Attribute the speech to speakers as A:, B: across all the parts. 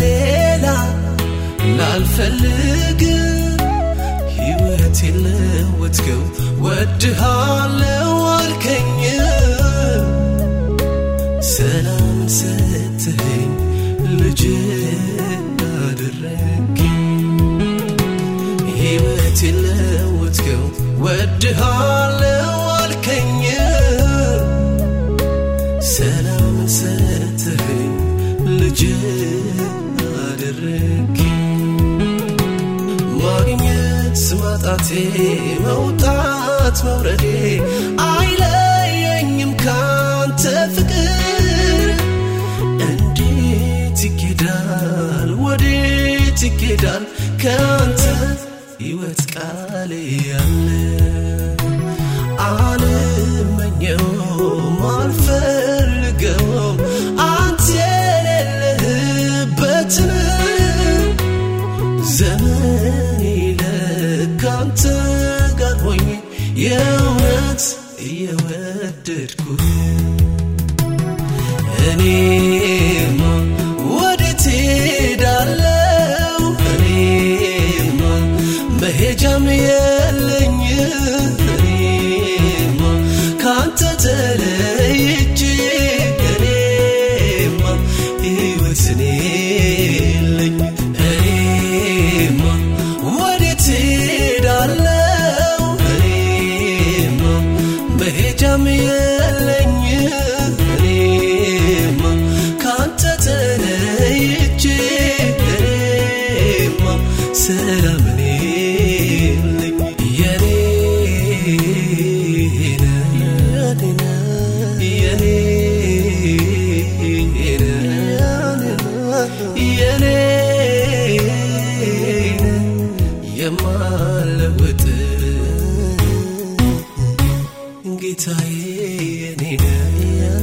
A: ሌላ ላልፈልግ ሕይወት የለወጥከው ወድሃለው አልከኝ ሰላም ሰጥኸኝ ልጅ አደረግኝ። ሕይወት የለወጥከው ወድሃለው አልከኝ ማጣቴ መውጣት መውረዴ አይለየኝም ካንተ ፍቅር። እንዴት ይኬዳል ወዴት ይኬዳል ካንተ ሕይወት ቃል ያለ የእውነት እየወደድኩ እኔማ ወዴት ሄዳለው እኔማ መሄጃም የለኝ እኔማ ካንተ ተለይቼ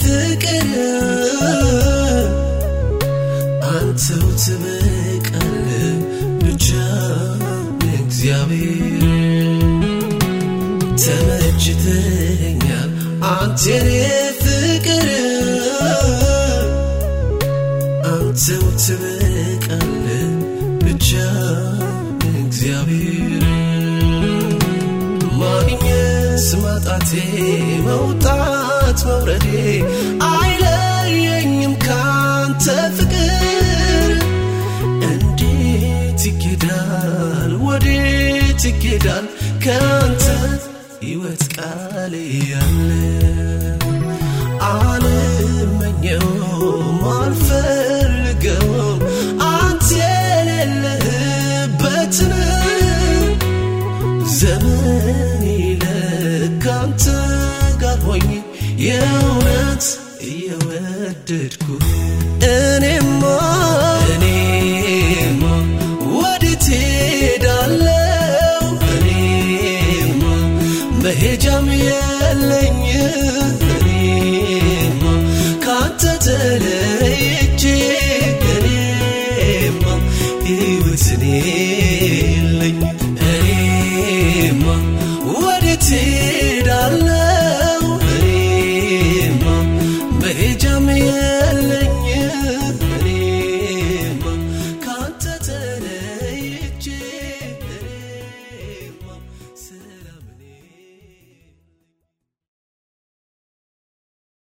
A: ፍቅር አንተው ብቻ እግዚአብሔር ተመችተኛል የኔ ፍቅር አንተው መውጣት መውረዴ አይለየኝም ካንተ ፍቅር። እንዴት ይኬዳል? ወዴት ይኬዳል? ካንተ ሕይወት ቃል ያለ የእውነት እየወደድኩ እኔማ እኔማ ወዴት ሄዳለው እኔማ መሄጃም የለኝ እኔማ ካንተ ተለይቼ? እኔማ ሕይወት